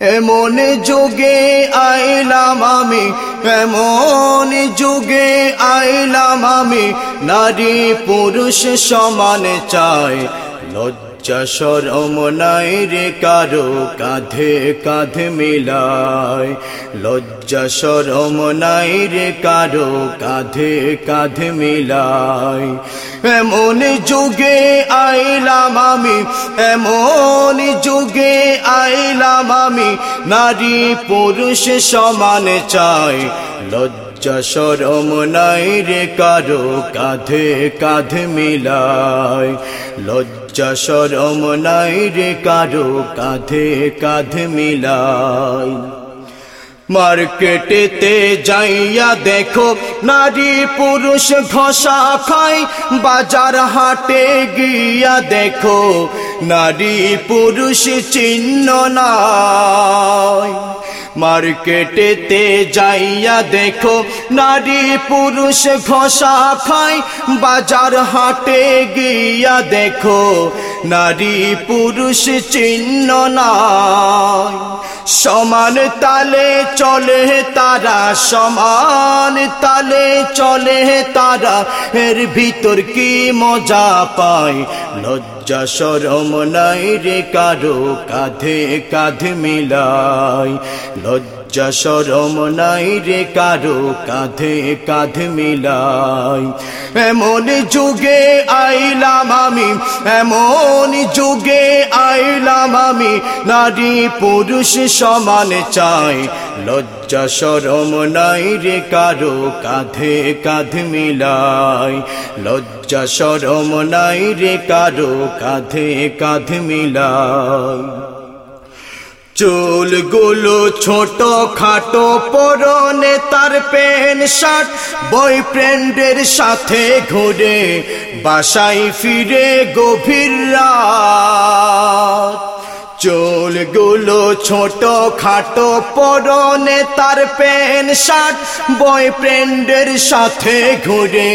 এমন যুগে আইলাম আমি এমন যুগে আইলাম আমি নারী পুরুষ সমান চাই লজ্জা সরম নাই রে কারও, কাঁধে কাঁধে মিলায় লজ্জা সরম নাই রে কারও, কাঁধে কাঁধে মিলায় এমন যুগে আইলাম আমি, এমন যুগে আইলাম আমি, নারী পুরুষ সমান চাই। লজ্জা সরম নাই রে কারও, কাঁধে কাঁধ মিলায় লজ্জা সরম নাই রে কারও, কাঁধে কাঁধ মিলায় মার্কেটেতে যাইয়া দেখো, নারী পুরুষ ঘষা খায় বাজার হাটে গিয়া দেখো, নারী পুরুষ চিহ্ন নাই। মার্কেটেতে যাইয়া দেখো, নারী পুরুষ ঘষা খায় বাজার হাটে গিয়া দেখো, নারী পুরুষ চিহ্ন নাই। সমান তালে চলে তারা সমান তালে চলে তারা। এর ভিতর কি মজা পায়? লজ্জা সরম নাই রে কারও, কাঁধে কাঁধে মিলাই। লজ্জা সরম নাই রে কারও, কাঁধে কাঁধে মিলাই। এমন যুগে আইলাম আমি, এমন যুগে আইলাম আমি, নারী পুরুষ সমান চাই। লজ্জা সরম নাই রে কারও, কাঁধে কাঁধে মিলাই। লজ্জা সরম নাই রে কারও, কাঁধে কাঁধে মিলাই। চুলগুলো ছোট খাটো পরনে তার পেন শার্ট, বয়ফ্রেন্ডের সাথে ঘুরে বাসায় ফিরে গভীর রাত। চুলগুলো ছোট খাটো পরনে তার পেন শার্ট বয়ফ্রেন্ডের সাথে ঘুরে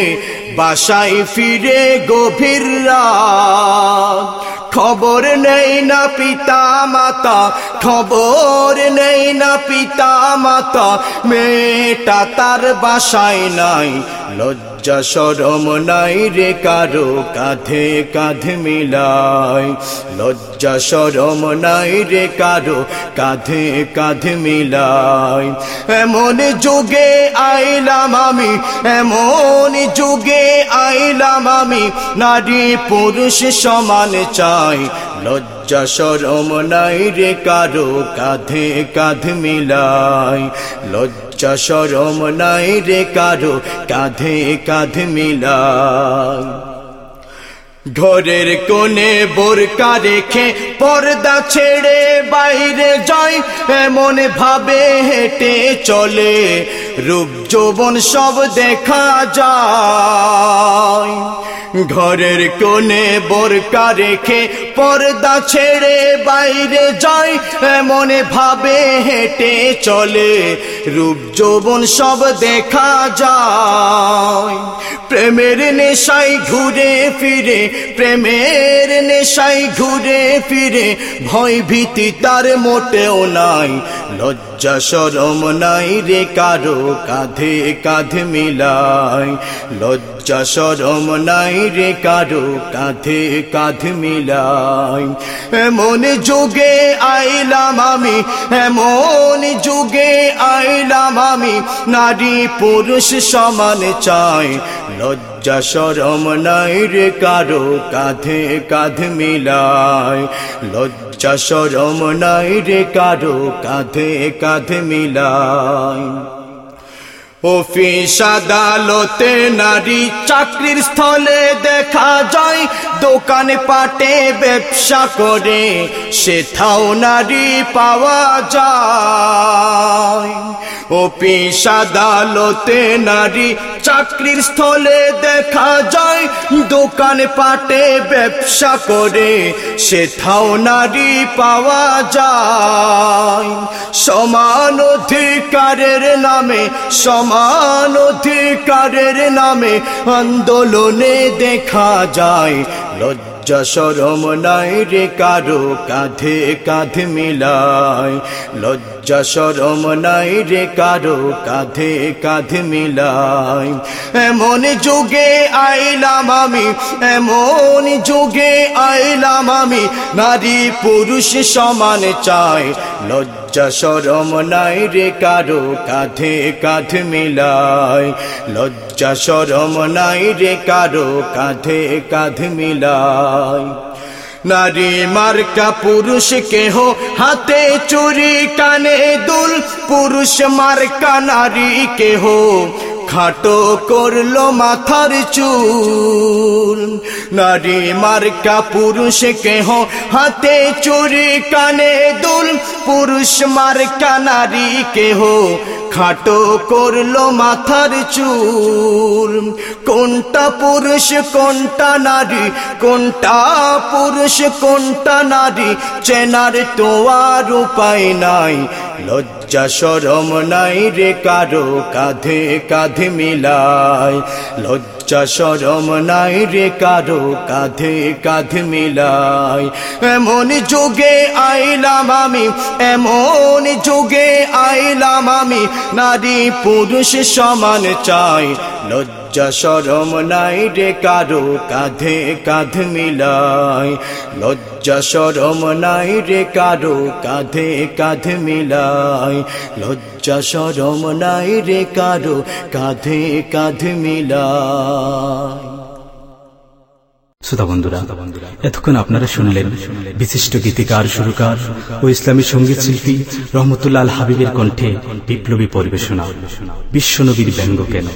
বাসায় ফিরে গভীর রাত। খবর নেই না পিতা মাতা খবর নেই না পিতা মাতা মেয়েটা তার বাসায় নাই লজ্জা সরম নাই রে কারও কাঁধে কাঁধে মিলাই। লজ্জা সরম নাই রে কারও কাঁধে কাঁধে মিলাই। এমন যুগে আইলাম আমি, এমন যুগে আইলাম আমি, নারী পুরুষ সমান চাই। লজ্জা সরম নাই রে কারও কাঁধে কাঁধ মিলাই। লজ্জা সরম নাই রে কারও, কাঁধে কাঁধ মিলা ঘরের কোণে বোরকা রেখে পর্দা ছেড়ে বাইরে যায়, এমন ভাবে হেঁটে চলে। রূপ যৌবন সব দেখা যায়। ঘরের কোণে বোরকা রেখে পর্দা ছেড়ে বাইরে যায়। এমন ভাবে হেঁটে চলে, রূপ যৌবন সব দেখা যায়। প্রেমের নেশাই ঘুরে ফিরে, প্রেমের নেশাই ঘুরে ফিরে, ভয় ভীতি তার মোটেও নাই। লজ্জা সরম নাই রে কারও, কাঁধে কাঁধে মিলাই। লজ্জা সরম নাই রে কারও, কাঁধে কাঁধে মিলাই। এমন যুগে আইলাম আমি, এমন যুগে আইলাম আমি, নারী পুরুষ সমান চাই। লজ্জা সরম নাই রে কারও, কাঁধে কাঁধ মিলাই। লজ্জা সরম নাই রে কারও, কাঁধে কাঁধে মিলাই। অফিস আদালতে নারী চাকরির স্থলে দেখা যায়, দোকানে পাটে ব্যবসা করে, সেথাও নারী পাওয়া যায়। অফিস আদালতে নারী চাকরির স্থলে দেখা যায়। দোকানে পাটে ব্যবসা করে সেথাও নারী পাওয়া যায়। সমান অধিকারের নামে, সমান অধিকারের নামে আন্দোলনে দেখা যায়। লজ্জা সরম নাই রে কারও কাঁধে কাঁধ মিলাই লজ্জা সরম নাই রে কারও, কাঁধে কাঁধ মিলাই। এমন যুগে আইলাম আমি, এমন যুগে আইলাম আমি, নারী পুরুষ সমান চাই। লজ্জা সরম নাই রে কারও, কাঁধে কাঁধ মিলাই। লজ্জা সরম নাই রে কারও, কাঁধে কাঁধ মিলাই। নারী মার্কা পুরুষ কেহ হাতে চুরি, কানে দুল। পুরুষ মার্কা নারী কেহ খাটো করল মাথার চুল। নারী মার্কা পুরুষ কেহ হাতে চুরি, কানে দুল। পুরুষ মার্কা নারী কেহ খাটো করল মাথার চুল। কোনটা পুরুষ, কোনটা নারী? কোনটা পুরুষ, কোনটা নারী? চেনার তো আর উপায় নাই। লজ্জা সরম নাই রে কারও। কাঁধে কাঁধে মিলায় লজ্জা সরম নাই রে কারও, কাঁধে কাঁধে মিলাই। এমন যুগে আইলাম আমি, এমন যুগে আইলাম আমি, নারী পুরুষ সমান চাই। লজ্জা সরম নাই রে কারও, কাঁধে কাঁধ মিলাই। লজ্জা সরম নাই রে কারও, কাঁধে কাঁধ মিলাই। লজ্জা সরম নাই রে কারও, কাঁধে কাঁধ মিলা শ্রোতা বন্ধুরা, এতক্ষণ আপনারা শুনলেন বিশিষ্ট গীতিকার, সুরকার ও ইসলামী সংগীত শিল্পী রহমতুল্লাহ হাবিবের কণ্ঠে বিপ্লবী পরিবেশনা, বিশ্বনবীর ব্যঙ্গ কেন?